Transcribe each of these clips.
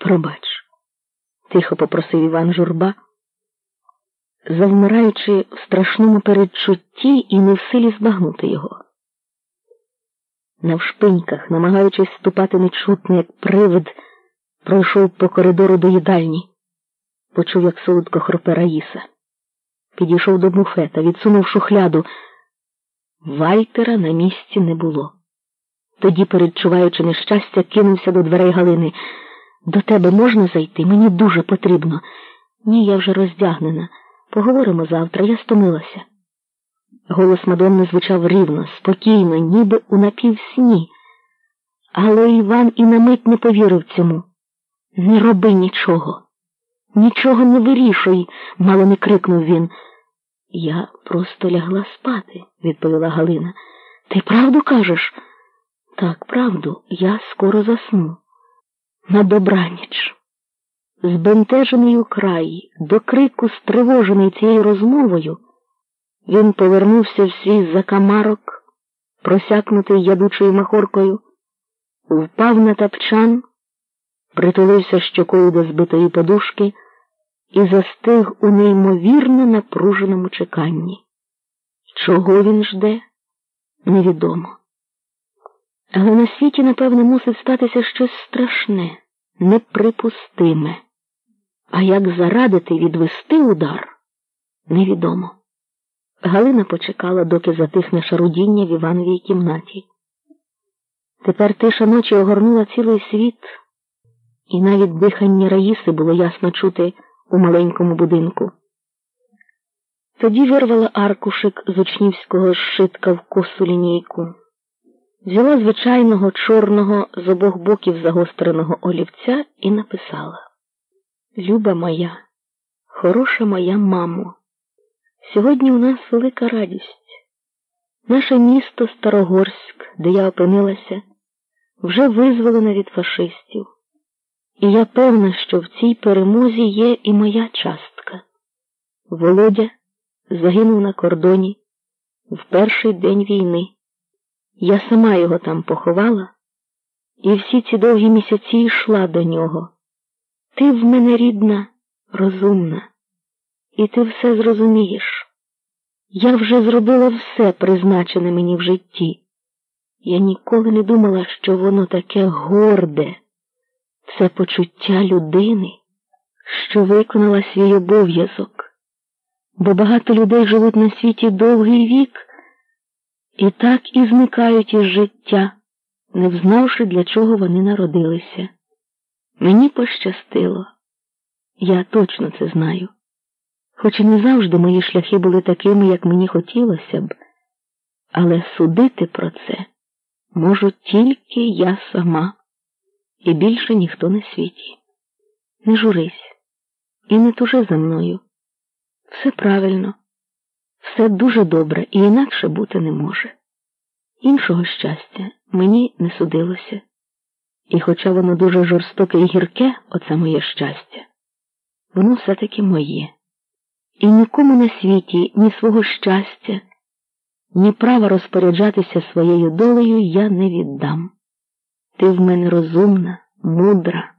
Пробач, тихо попросив Іван журба, завмираючи в страшному передчутті і не в силі збагнути його. Навшпиньках, намагаючись ступати нечутно, як привид, пройшов по коридору до їдальні, почув, як солодко хропе Раїса. Підійшов до буфета, відсунув шухляду. Вальтера на місці не було. Тоді, передчуваючи нещастя, кинувся до дверей Галини. До тебе можна зайти? Мені дуже потрібно. Ні, я вже роздягнена. Поговоримо завтра, я стомилася. Голос Мадонни звучав рівно, спокійно, ніби у напівсні. Але Іван і на мить не повірив цьому. Не роби нічого. Нічого не вирішуй, мало не крикнув він. Я просто лягла спати, відповіла Галина. Ти правду кажеш? Так, правду, я скоро засну. На добраніч. Збентежений у краї, до крику стривожений цією розмовою, він повернувся в свій закамарок, просякнутий ядучою махоркою, впав на тапчан, притулився щокою до збитої подушки і застиг у неймовірно напруженому чеканні. Чого він жде, невідомо. Але на світі, напевне, мусить статися щось страшне, неприпустиме. А як зарадити відвести удар, невідомо. Галина почекала, доки затихне шарудіння в Івановій кімнаті. Тепер тиша ночі огорнула цілий світ, і навіть дихання Раїси було ясно чути у маленькому будинку. Тоді вирвала аркушик з учнівського шитка в косу лінійку, взяла звичайного чорного з обох боків загостреного олівця і написала Люба моя, хороша моя мамо, сьогодні у нас велика радість. Наше місто Старогорськ, де я опинилася, вже визволено від фашистів. І я певна, що в цій перемозі є і моя частка. Володя загинув на кордоні в перший день війни. Я сама його там поховала, і всі ці довгі місяці йшла до нього. Ти в мене рідна, розумна, і ти все зрозумієш. Я вже зробила все призначене мені в житті. Я ніколи не думала, що воно таке горде це почуття людини, що виконала свій обов'язок, бо багато людей живуть на світі довгий вік і так і зникають із життя, не взнавши, для чого вони народилися. Мені пощастило, я точно це знаю. Хоч і не завжди мої шляхи були такими, як мені хотілося б, але судити про це можу тільки я сама і більше ніхто на світі. Не журись і не тужи за мною. Все правильно, все дуже добре і інакше бути не може. Іншого щастя мені не судилося. І хоча воно дуже жорстоке і гірке, оце моє щастя, воно все-таки моє. І нікому на світі ні свого щастя, ні права розпоряджатися своєю долею я не віддам. Ти в мене розумна, мудра,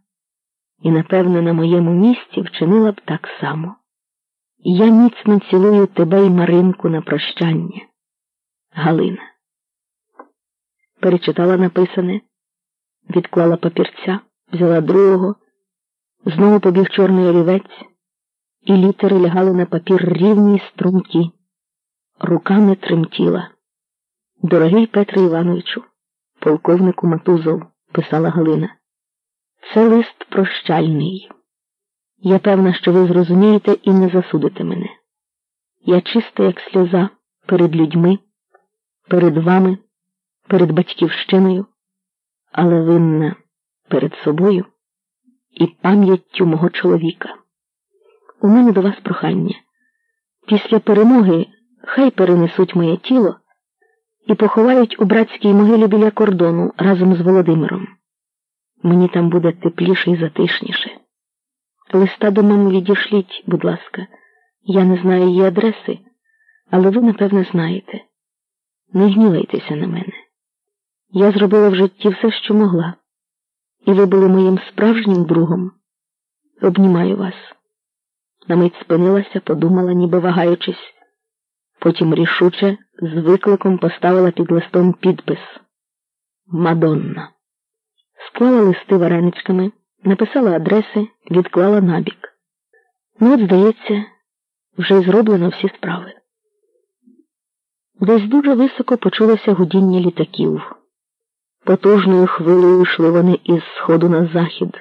і, напевно, на моєму місці вчинила б так само. Я міцно цілую тебе і Маринку на прощання. Галина. Перечитала написане, відклала папірця, взяла другого, знову побіг чорний олівець, і літери лягали на папір рівні струнки. Руками тремтіла. Дорогий Петре Івановичу полковнику Матузов, писала Галина. Це лист прощальний. Я певна, що ви зрозумієте і не засудите мене. Я чиста, як сльоза, перед людьми, перед вами, перед батьківщиною, але винна перед собою і пам'яттю мого чоловіка. У мене до вас прохання. Після перемоги хай перенесуть моє тіло і поховають у братській могилі біля кордону разом з Володимиром. Мені там буде тепліше і затишніше. Листа до мами відішліть, будь ласка, я не знаю її адреси, але ви, напевне, знаєте. Не гнівайтеся на мене. Я зробила в житті все, що могла. і ви були моїм справжнім другом. Обнімаю вас. На мить спинилася, подумала, ніби вагаючись. Потім рішуче з викликом поставила під листом підпис Мадонна. Склала листи вареничками, написала адреси, відклала набік. Ну, от, здається, вже зроблено всі справи. Десь дуже високо почулося гудіння літаків. Потужною хвилею йшли вони із сходу на захід,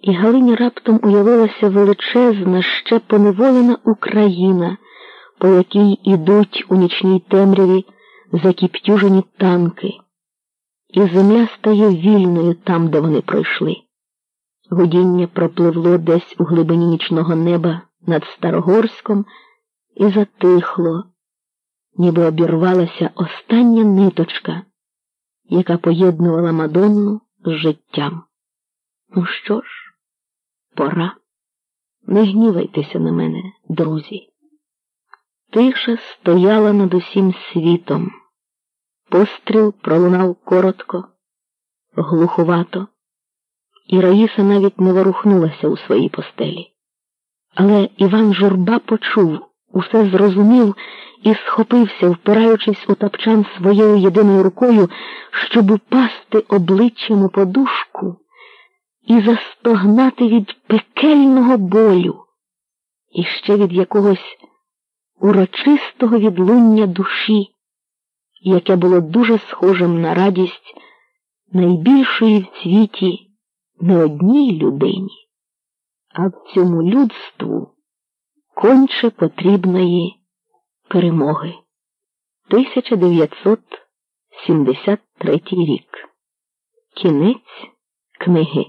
і Галині раптом уявилася величезна, ще поневолена Україна, по якій ідуть у нічній темряві закіптюжені танки, і земля стає вільною там, де вони пройшли. Гудіння пропливло десь у глибині нічного неба над Старогорськом і затихло, ніби обірвалася остання ниточка, яка поєднувала Мадонну з життям. Ну що ж, пора. Не гнівайтеся на мене, друзі. Тиша стояла над усім світом. Постріл пролунав коротко, глуховато, і Раїса навіть не ворухнулася у своїй постелі. Але Іван Журба почув, усе зрозумів і схопився, впираючись у тапчан своєю єдиною рукою, щоб упасти обличчям у подушку і застогнати від пекельного болю, і ще від якогось урочистого відлуння душі, яке було дуже схожим на радість найбільшої в світі не одній людині, а в цьому людству конче потрібної перемоги. 1973 рік. Кінець книги.